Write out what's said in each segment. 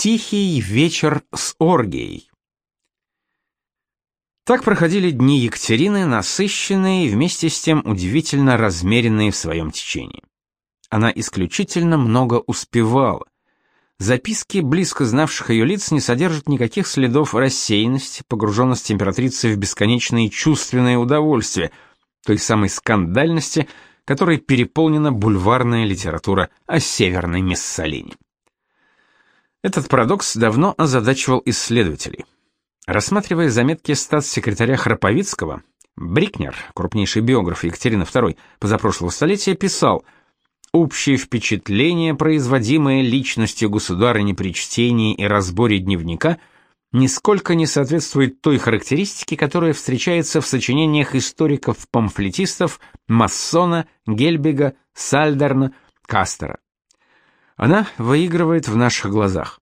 Тихий вечер с оргией. Так проходили дни Екатерины, насыщенные и вместе с тем удивительно размеренные в своем течении. Она исключительно много успевала. Записки близко знавших ее лиц не содержат никаких следов рассеянности, погруженности императрицы в бесконечные чувственные удовольствия, той самой скандальности, которой переполнена бульварная литература о Северной Мессалине. Этот парадокс давно озадачивал исследователей. Рассматривая заметки статс-секретаря Храповицкого, Брикнер, крупнейший биограф Екатерины II позапрошлого столетия, писал «Общее впечатление, производимое личностью государыни при чтении и разборе дневника, нисколько не соответствует той характеристике, которая встречается в сочинениях историков-памфлетистов Массона, Гельбига, Сальдерна, Кастера. Она выигрывает в наших глазах.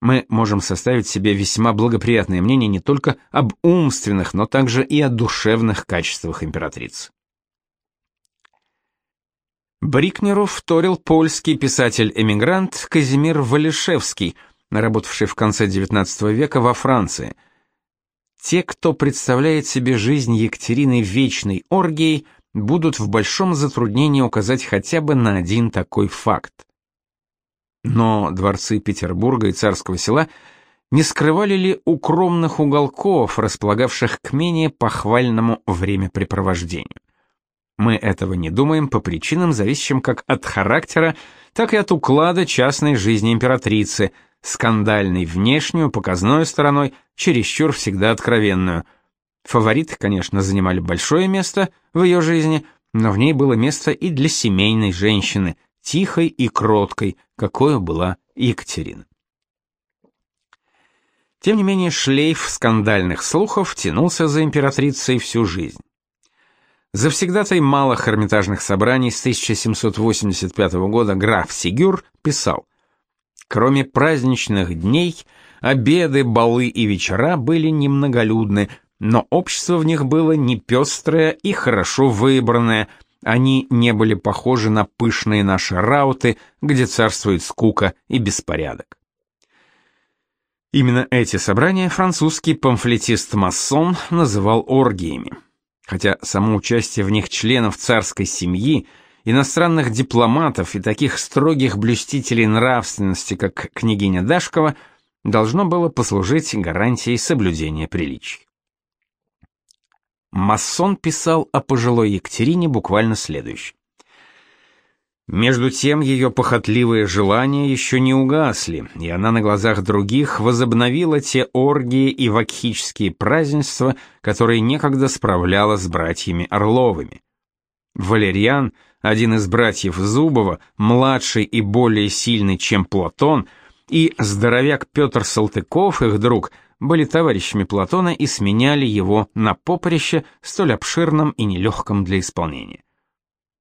Мы можем составить себе весьма благоприятное мнение не только об умственных, но также и о душевных качествах императрицы. Брикнеру вторил польский писатель-эмигрант Казимир Валишевский, работавший в конце XIX века во Франции. Те, кто представляет себе жизнь Екатерины вечной оргией, будут в большом затруднении указать хотя бы на один такой факт. Но дворцы Петербурга и Царского села не скрывали ли укромных уголков, располагавших к менее похвальному времяпрепровождению? Мы этого не думаем по причинам, зависящим как от характера, так и от уклада частной жизни императрицы, скандальной внешнюю, показной стороной, чересчур всегда откровенную. Фавориты, конечно, занимали большое место в ее жизни, но в ней было место и для семейной женщины – тихой и кроткой, какой была Екатерина. Тем не менее, шлейф скандальных слухов тянулся за императрицей всю жизнь. Завсегдатай малых эрмитажных собраний с 1785 года граф Сигюр писал, «Кроме праздничных дней, обеды, балы и вечера были немноголюдны, но общество в них было не пестрое и хорошо выбранное, они не были похожи на пышные наши рауты, где царствует скука и беспорядок. Именно эти собрания французский памфлетист-масон называл оргиями. Хотя само участие в них членов царской семьи, иностранных дипломатов и таких строгих блюстителей нравственности, как княгиня Дашкова, должно было послужить гарантией соблюдения приличий. Массон писал о пожилой Екатерине буквально следующее. Между тем ее похотливые желания еще не угасли, и она на глазах других возобновила те оргии и вакхические празднества, которые некогда справляла с братьями Орловыми. Валерьян, один из братьев Зубова, младший и более сильный, чем Платон, и здоровяк Петр Салтыков, их друг – были товарищами Платона и сменяли его на поприще, столь обширном и нелегком для исполнения.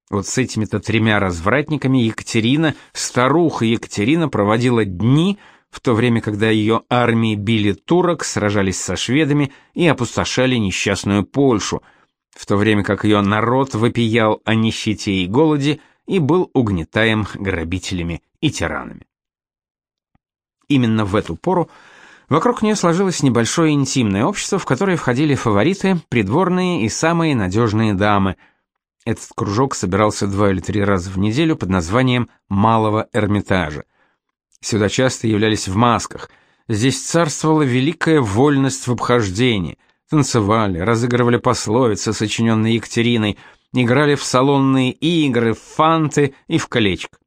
Вот с этими-то тремя развратниками Екатерина, старуха Екатерина проводила дни, в то время, когда ее армии били турок, сражались со шведами и опустошали несчастную Польшу, в то время как ее народ вопиял о нищете и голоде и был угнетаем грабителями и тиранами. Именно в эту пору Вокруг нее сложилось небольшое интимное общество, в которое входили фавориты, придворные и самые надежные дамы. Этот кружок собирался два или три раза в неделю под названием «Малого Эрмитажа». Сюда часто являлись в масках. Здесь царствовала великая вольность в обхождении. Танцевали, разыгрывали пословицы, сочиненные Екатериной, играли в салонные игры, в фанты и в колечко.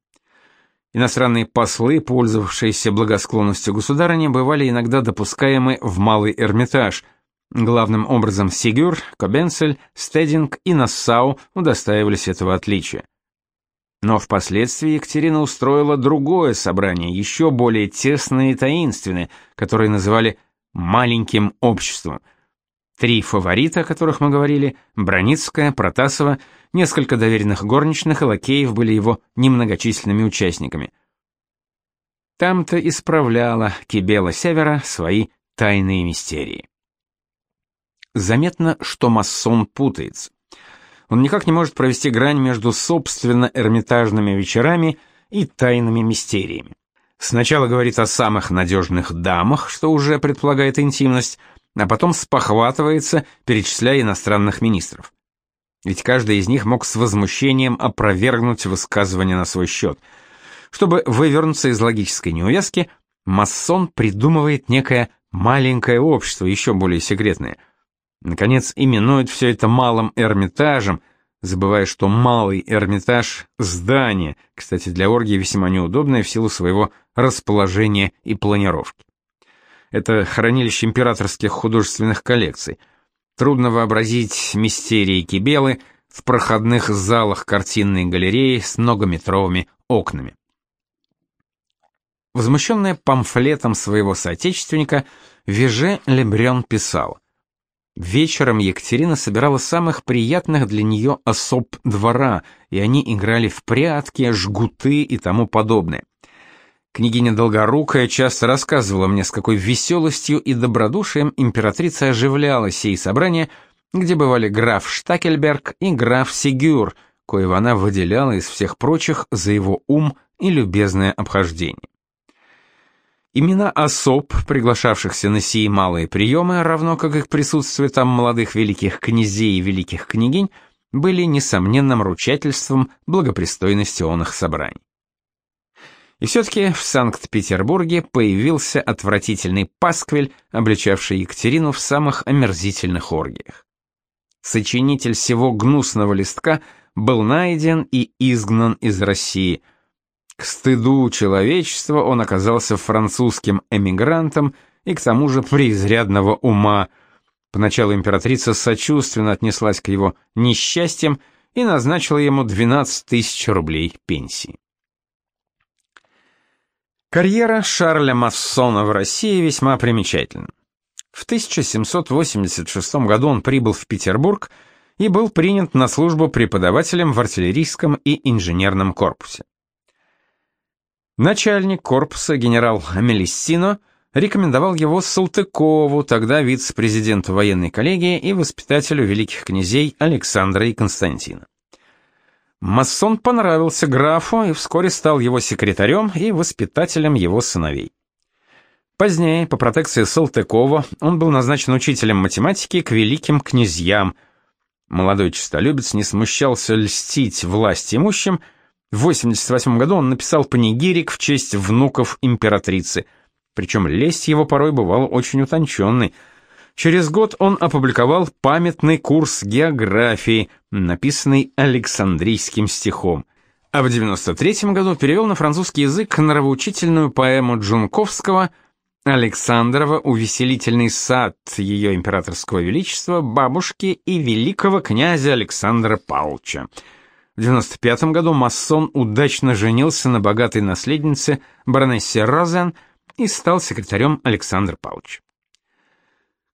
Иностранные послы, пользовавшиеся благосклонностью государыни, бывали иногда допускаемы в Малый Эрмитаж. Главным образом Сигюр, Кобенцель, Стединг и Нассау удостаивались этого отличия. Но впоследствии Екатерина устроила другое собрание, еще более тесное и таинственное, которое называли «маленьким обществом», Три фаворита, о которых мы говорили, Броницкая, Протасова, несколько доверенных горничных и лакеев были его немногочисленными участниками. Там-то исправляла Кибела Севера свои тайные мистерии. Заметно, что масон путается. Он никак не может провести грань между собственно эрмитажными вечерами и тайными мистериями. Сначала говорит о самых надежных дамах, что уже предполагает интимность, а потом спохватывается, перечисляя иностранных министров. Ведь каждый из них мог с возмущением опровергнуть высказывание на свой счет. Чтобы вывернуться из логической неувязки, масон придумывает некое маленькое общество, еще более секретное. Наконец, именует все это малым Эрмитажем, забывая, что малый Эрмитаж — здание, кстати, для оргии весьма неудобное в силу своего расположения и планировки. Это хранилище императорских художественных коллекций. Трудно вообразить мистерии Кибелы в проходных залах картинной галереи с многометровыми окнами. Возмущенная памфлетом своего соотечественника, Веже Лебрен писал: Вечером Екатерина собирала самых приятных для нее особ двора, и они играли в прятки, жгуты и тому подобное. Княгиня Долгорукая часто рассказывала мне, с какой веселостью и добродушием императрица оживляла сей собрания, где бывали граф Штакельберг и граф Сигюр, коего она выделяла из всех прочих за его ум и любезное обхождение. Имена особ, приглашавшихся на сии малые приемы, равно как их присутствие там молодых великих князей и великих княгинь, были несомненным ручательством благопристойности он их собраний. И все-таки в Санкт-Петербурге появился отвратительный пасквиль, обличавший Екатерину в самых омерзительных оргиях. Сочинитель всего гнусного листка был найден и изгнан из России. К стыду человечества он оказался французским эмигрантом и к тому же преизрядного ума. Поначалу императрица сочувственно отнеслась к его несчастьям и назначила ему 12 тысяч рублей пенсии. Карьера Шарля Массона в России весьма примечательна. В 1786 году он прибыл в Петербург и был принят на службу преподавателем в артиллерийском и инженерном корпусе. Начальник корпуса генерал Мелиссино рекомендовал его Салтыкову, тогда вице-президенту военной коллегии и воспитателю великих князей Александра и Константина. Массон понравился графу и вскоре стал его секретарем и воспитателем его сыновей. Позднее, по протекции Салтыкова, он был назначен учителем математики к великим князьям. Молодой честолюбец не смущался льстить власть имущим. В 88 году он написал панигирик в честь внуков императрицы. Причем лесть его порой бывала очень утонченной – Через год он опубликовал памятный курс географии, написанный Александрийским стихом, а в 93 году перевел на французский язык нравоучительную поэму Джунковского «Александрова увеселительный сад ее императорского величества, бабушки и великого князя Александра Павловича». В 95 году масон удачно женился на богатой наследнице баронессе Розен и стал секретарем Александра Павловича.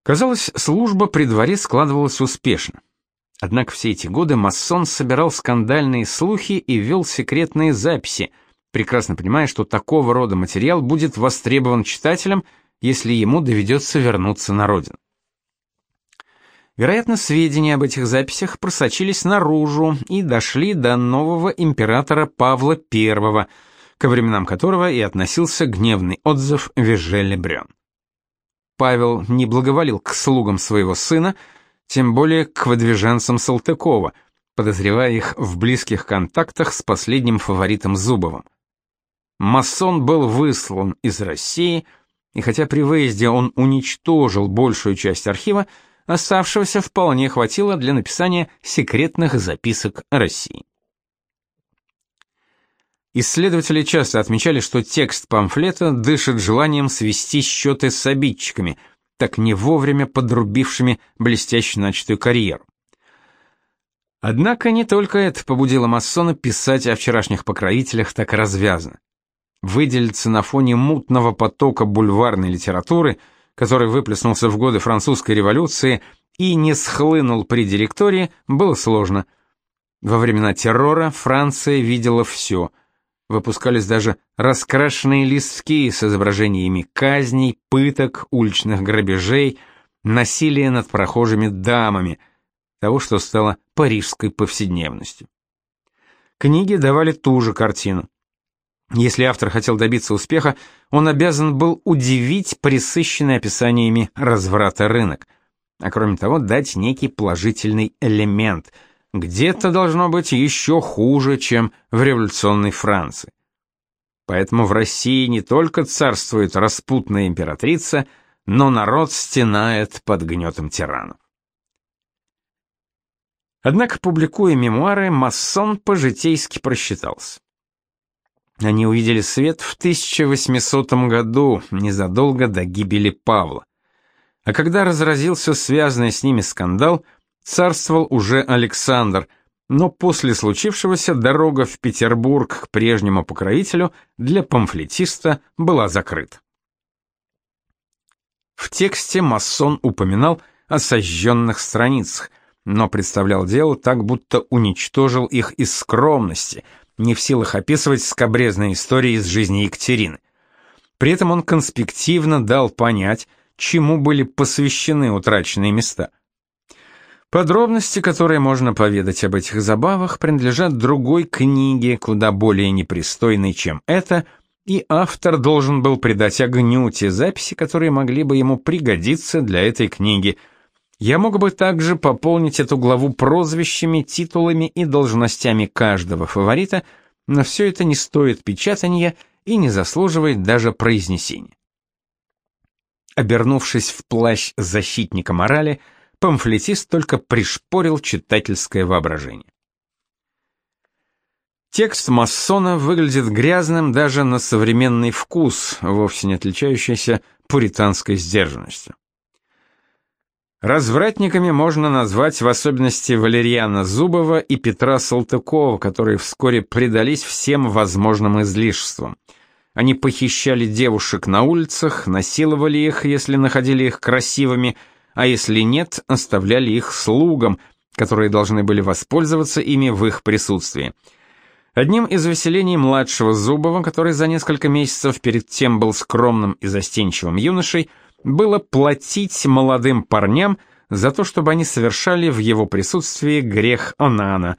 Казалось, служба при дворе складывалась успешно. Однако все эти годы масон собирал скандальные слухи и вел секретные записи, прекрасно понимая, что такого рода материал будет востребован читателем, если ему доведется вернуться на родину. Вероятно, сведения об этих записях просочились наружу и дошли до нового императора Павла I, ко временам которого и относился гневный отзыв Вежеле Брён. Павел не благоволил к слугам своего сына, тем более к выдвиженцам Салтыкова, подозревая их в близких контактах с последним фаворитом Зубовым. Масон был выслан из России, и хотя при выезде он уничтожил большую часть архива, оставшегося вполне хватило для написания секретных записок России. Исследователи часто отмечали, что текст памфлета дышит желанием свести счеты с обидчиками, так не вовремя подрубившими блестяще начатую карьеру. Однако не только это побудило масона писать о вчерашних покровителях так развязно. Выделиться на фоне мутного потока бульварной литературы, который выплеснулся в годы французской революции и не схлынул при директории, было сложно. Во времена террора Франция видела все – Выпускались даже раскрашенные листки с изображениями казней, пыток, уличных грабежей, насилия над прохожими дамами, того, что стало парижской повседневностью. Книги давали ту же картину. Если автор хотел добиться успеха, он обязан был удивить присыщенный описаниями разврата рынок, а кроме того дать некий положительный элемент. Где-то должно быть еще хуже, чем в революционной Франции. Поэтому в России не только царствует распутная императрица, но народ стенает под гнетом тиранов. Однако, публикуя мемуары, масон по-житейски просчитался. Они увидели свет в 1800 году, незадолго до гибели Павла. А когда разразился связанный с ними скандал, царствовал уже Александр, но после случившегося дорога в Петербург к прежнему покровителю для памфлетиста была закрыта. В тексте масон упоминал о сожженных страницах, но представлял дело так, будто уничтожил их из скромности – не в силах описывать скобрезные истории из жизни Екатерины. При этом он конспективно дал понять, чему были посвящены утраченные места. Подробности, которые можно поведать об этих забавах, принадлежат другой книге, куда более непристойной, чем эта, и автор должен был придать огню те записи, которые могли бы ему пригодиться для этой книги – я мог бы также пополнить эту главу прозвищами, титулами и должностями каждого фаворита, но все это не стоит печатания и не заслуживает даже произнесения. Обернувшись в плащ защитника морали, памфлетист только пришпорил читательское воображение. Текст массона выглядит грязным даже на современный вкус, вовсе не отличающийся пуританской сдержанностью. Развратниками можно назвать в особенности Валерьяна Зубова и Петра Салтыкова, которые вскоре предались всем возможным излишествам. Они похищали девушек на улицах, насиловали их, если находили их красивыми, а если нет, оставляли их слугам, которые должны были воспользоваться ими в их присутствии. Одним из веселений младшего Зубова, который за несколько месяцев перед тем был скромным и застенчивым юношей, было платить молодым парням за то, чтобы они совершали в его присутствии грех Онана.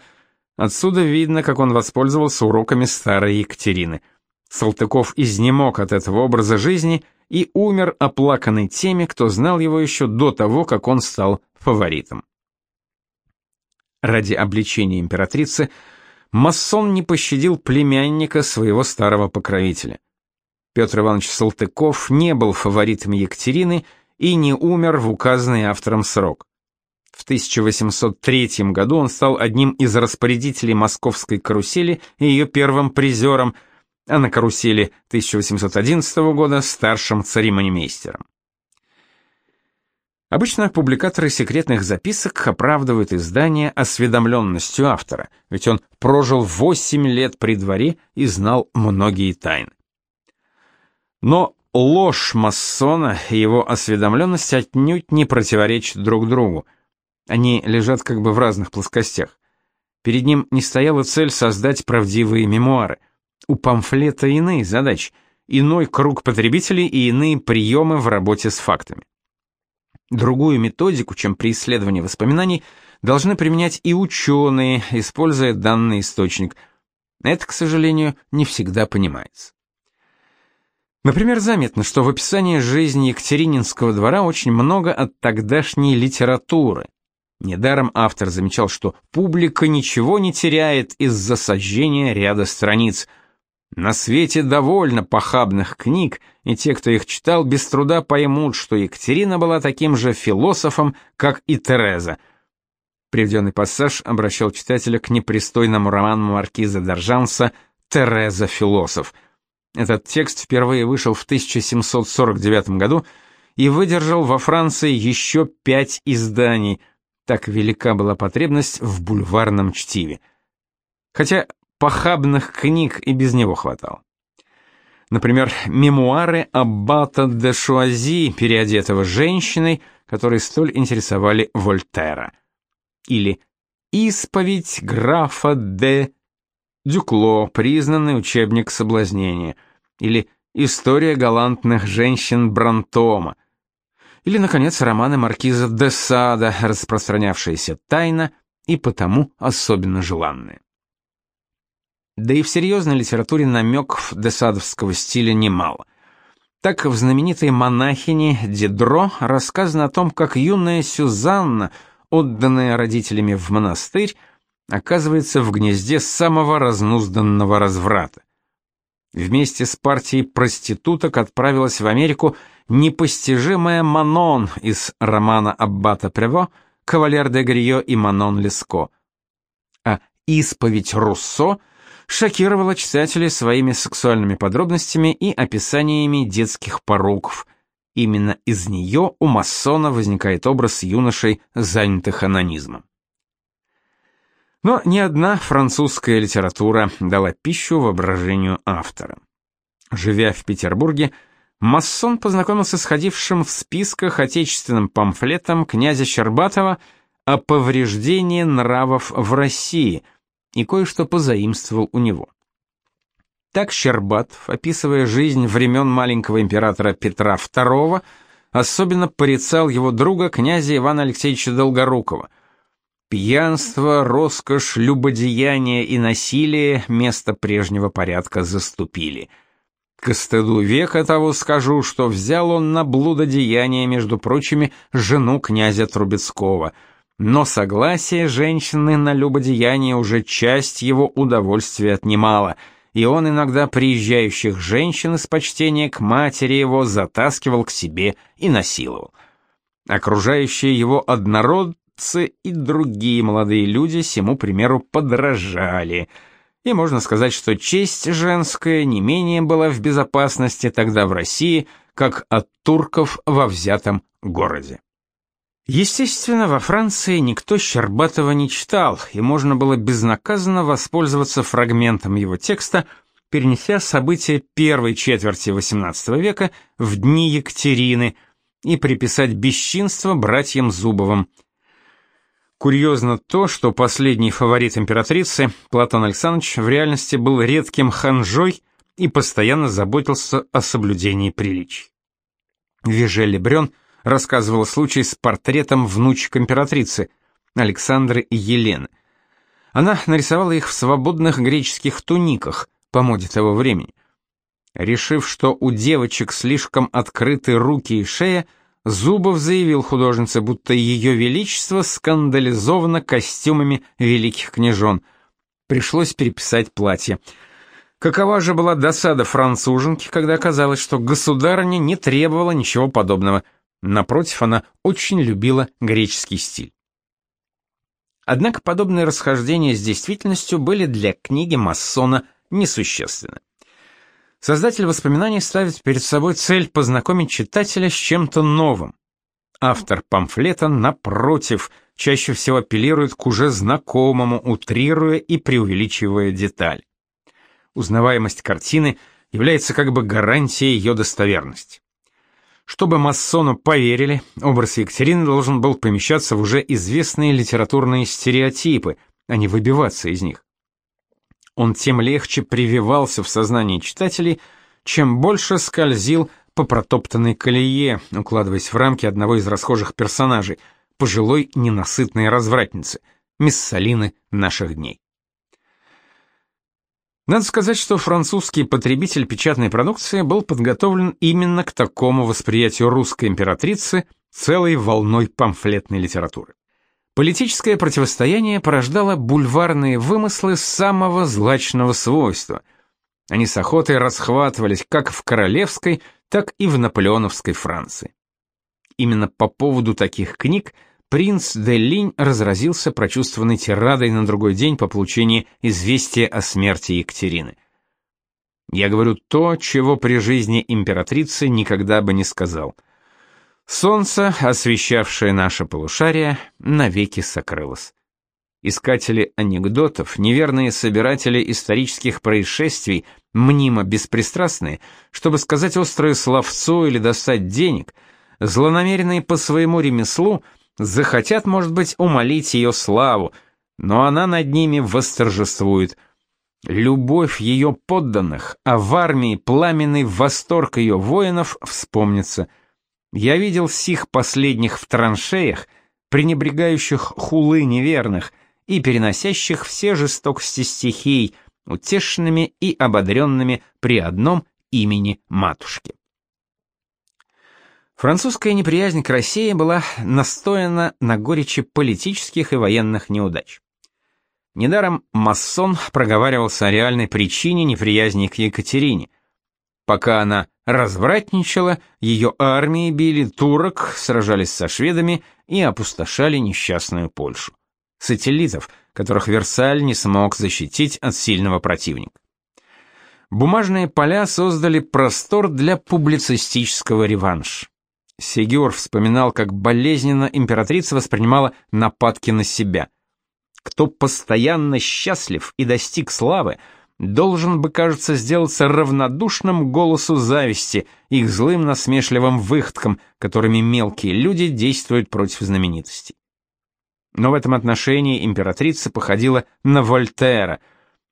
Отсюда видно, как он воспользовался уроками старой Екатерины. Салтыков изнемог от этого образа жизни и умер оплаканный теми, кто знал его еще до того, как он стал фаворитом. Ради обличения императрицы масон не пощадил племянника своего старого покровителя. Петр Иванович Салтыков не был фаворитом Екатерины и не умер в указанный автором срок. В 1803 году он стал одним из распорядителей московской карусели и ее первым призером, а на карусели 1811 года старшим церемонимейстером. Обычно публикаторы секретных записок оправдывают издание осведомленностью автора, ведь он прожил 8 лет при дворе и знал многие тайны. Но ложь масона и его осведомленность отнюдь не противоречат друг другу. Они лежат как бы в разных плоскостях. Перед ним не стояла цель создать правдивые мемуары. У памфлета иные задачи, иной круг потребителей и иные приемы в работе с фактами. Другую методику, чем при исследовании воспоминаний, должны применять и ученые, используя данный источник. Это, к сожалению, не всегда понимается. Например, заметно, что в описании жизни Екатерининского двора очень много от тогдашней литературы. Недаром автор замечал, что публика ничего не теряет из-за сожжения ряда страниц. На свете довольно похабных книг, и те, кто их читал, без труда поймут, что Екатерина была таким же философом, как и Тереза. Приведенный пассаж обращал читателя к непристойному роману маркиза Д'Аржанса «Тереза философ», этот текст впервые вышел в 1749 году и выдержал во Франции еще пять изданий. Так велика была потребность в бульварном чтиве. Хотя похабных книг и без него хватало. Например, мемуары Аббата де Шуази, переодетого женщиной, которые столь интересовали Вольтера. Или «Исповедь графа де Дюкло, признанный учебник соблазнения» или «История галантных женщин Брантома», или, наконец, романы маркиза де Сада, распространявшиеся тайно и потому особенно желанные. Да и в серьезной литературе намеков десадовского стиля немало. Так в знаменитой монахине Дидро рассказано о том, как юная Сюзанна, отданная родителями в монастырь, оказывается в гнезде самого разнузданного разврата. Вместе с партией проституток отправилась в Америку непостижимая Манон из романа Аббата Прево «Кавалер де Грио и Манон Леско». А «Исповедь Руссо» шокировала читателей своими сексуальными подробностями и описаниями детских пороков. Именно из нее у масона возникает образ юношей, занятых анонизмом. Но ни одна французская литература дала пищу воображению автора. Живя в Петербурге, Массон познакомился с ходившим в списках отечественным памфлетом князя Щербатова о повреждении нравов в России и кое-что позаимствовал у него. Так Щербатов, описывая жизнь времен маленького императора Петра II, особенно порицал его друга князя Ивана Алексеевича Долгорукова – Пьянство, роскошь, любодеяние и насилие место прежнего порядка заступили. К стыду века того скажу, что взял он на блудодеяние, между прочими, жену князя Трубецкого. Но согласие женщины на любодеяние уже часть его удовольствия отнимала, и он иногда приезжающих женщин из почтения к матери его затаскивал к себе и насиловал. Окружающие его однород Ц и другие молодые люди сему примеру подражали. И можно сказать, что честь женская не менее была в безопасности тогда в России, как от турков во взятом городе. Естественно, во Франции никто Щербатова не читал, и можно было безнаказанно воспользоваться фрагментом его текста, перенеся события первой четверти XVIII века в дни Екатерины и приписать бесчинство братьям Зубовым – Курьезно то, что последний фаворит императрицы, Платон Александрович, в реальности был редким ханжой и постоянно заботился о соблюдении приличий. Веже Лебрен рассказывал случай с портретом внучек императрицы, Александры и Елены. Она нарисовала их в свободных греческих туниках по моде того времени. Решив, что у девочек слишком открыты руки и шея, Зубов заявил художнице, будто ее величество скандализовано костюмами великих княжон. Пришлось переписать платье. Какова же была досада француженки, когда оказалось, что государыня не требовала ничего подобного. Напротив, она очень любила греческий стиль. Однако подобные расхождения с действительностью были для книги Массона несущественны. Создатель воспоминаний ставит перед собой цель познакомить читателя с чем-то новым. Автор памфлета, напротив, чаще всего апеллирует к уже знакомому, утрируя и преувеличивая деталь. Узнаваемость картины является как бы гарантией ее достоверности. Чтобы массону поверили, образ Екатерины должен был помещаться в уже известные литературные стереотипы, а не выбиваться из них он тем легче прививался в сознании читателей, чем больше скользил по протоптанной колее, укладываясь в рамки одного из расхожих персонажей, пожилой ненасытной развратницы, Миссалины наших дней. Надо сказать, что французский потребитель печатной продукции был подготовлен именно к такому восприятию русской императрицы целой волной памфлетной литературы. Политическое противостояние порождало бульварные вымыслы самого злачного свойства. Они с охотой расхватывались как в королевской, так и в наполеоновской Франции. Именно по поводу таких книг принц де Линь разразился прочувствованной тирадой на другой день по получении известия о смерти Екатерины. Я говорю то, чего при жизни императрицы никогда бы не сказал – Солнце, освещавшее наше полушарие, навеки сокрылось. Искатели анекдотов, неверные собиратели исторических происшествий, мнимо беспристрастные, чтобы сказать острое словцо или достать денег, злонамеренные по своему ремеслу, захотят, может быть, умолить ее славу, но она над ними восторжествует. Любовь ее подданных, а в армии пламенный восторг ее воинов вспомнится – я видел сих последних в траншеях, пренебрегающих хулы неверных и переносящих все жестокости стихий, утешенными и ободренными при одном имени матушки. Французская неприязнь к России была настояна на горечи политических и военных неудач. Недаром Массон проговаривался о реальной причине неприязни к Екатерине. Пока она развратничала, ее армии били турок, сражались со шведами и опустошали несчастную Польшу. Сателлитов, которых Версаль не смог защитить от сильного противника. Бумажные поля создали простор для публицистического реванша. Сигюр вспоминал, как болезненно императрица воспринимала нападки на себя. Кто постоянно счастлив и достиг славы, должен бы, кажется, сделаться равнодушным голосу зависти, их злым насмешливым выходкам, которыми мелкие люди действуют против знаменитостей. Но в этом отношении императрица походила на Вольтера.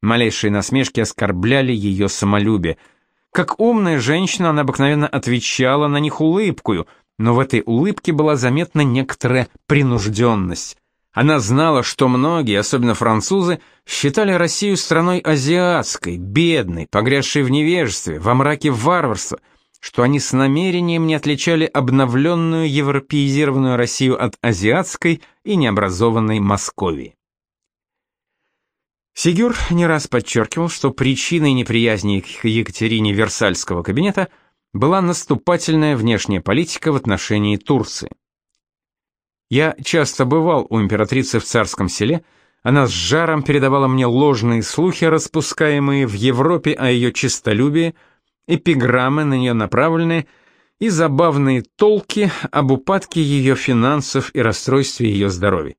Малейшие насмешки оскорбляли ее самолюбие – как умная женщина, она обыкновенно отвечала на них улыбкою, но в этой улыбке была заметна некоторая принужденность. Она знала, что многие, особенно французы, считали Россию страной азиатской, бедной, погрязшей в невежестве, во мраке варварства, что они с намерением не отличали обновленную европеизированную Россию от азиатской и необразованной Московии. Сигюр не раз подчеркивал, что причиной неприязни к Екатерине Версальского кабинета была наступательная внешняя политика в отношении Турции. Я часто бывал у императрицы в царском селе, она с жаром передавала мне ложные слухи, распускаемые в Европе о ее честолюбии, эпиграммы на нее направленные и забавные толки об упадке ее финансов и расстройстве ее здоровья.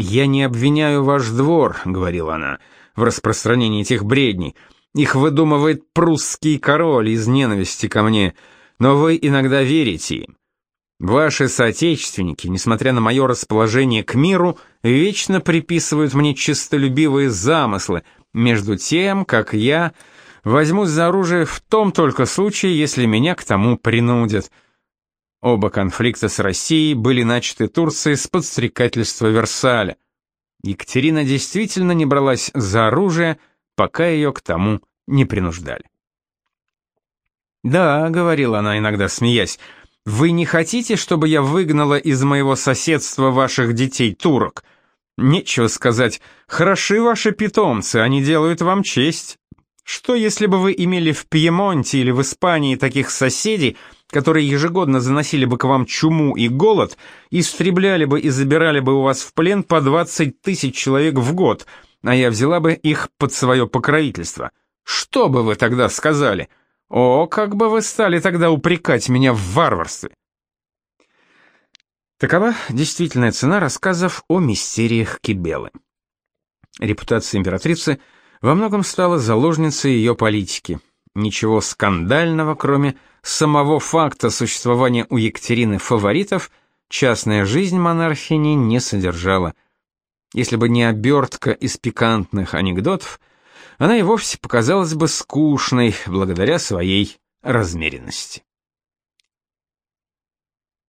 «Я не обвиняю ваш двор», — говорила она, — «в распространении этих бредней. Их выдумывает прусский король из ненависти ко мне, но вы иногда верите им. Ваши соотечественники, несмотря на мое расположение к миру, вечно приписывают мне честолюбивые замыслы, между тем, как я возьмусь за оружие в том только случае, если меня к тому принудят». Оба конфликта с Россией были начаты Турцией с подстрекательства Версаля. Екатерина действительно не бралась за оружие, пока ее к тому не принуждали. «Да», — говорила она иногда, смеясь, — «вы не хотите, чтобы я выгнала из моего соседства ваших детей турок? Нечего сказать, хороши ваши питомцы, они делают вам честь. Что, если бы вы имели в Пьемонте или в Испании таких соседей, которые ежегодно заносили бы к вам чуму и голод, истребляли бы и забирали бы у вас в плен по 20 тысяч человек в год, а я взяла бы их под свое покровительство. Что бы вы тогда сказали? О, как бы вы стали тогда упрекать меня в варварстве? Такова действительная цена рассказов о мистериях Кибелы. Репутация императрицы во многом стала заложницей ее политики. Ничего скандального, кроме самого факта существования у Екатерины фаворитов, частная жизнь монархини не содержала. Если бы не обертка из пикантных анекдотов, она и вовсе показалась бы скучной благодаря своей размеренности.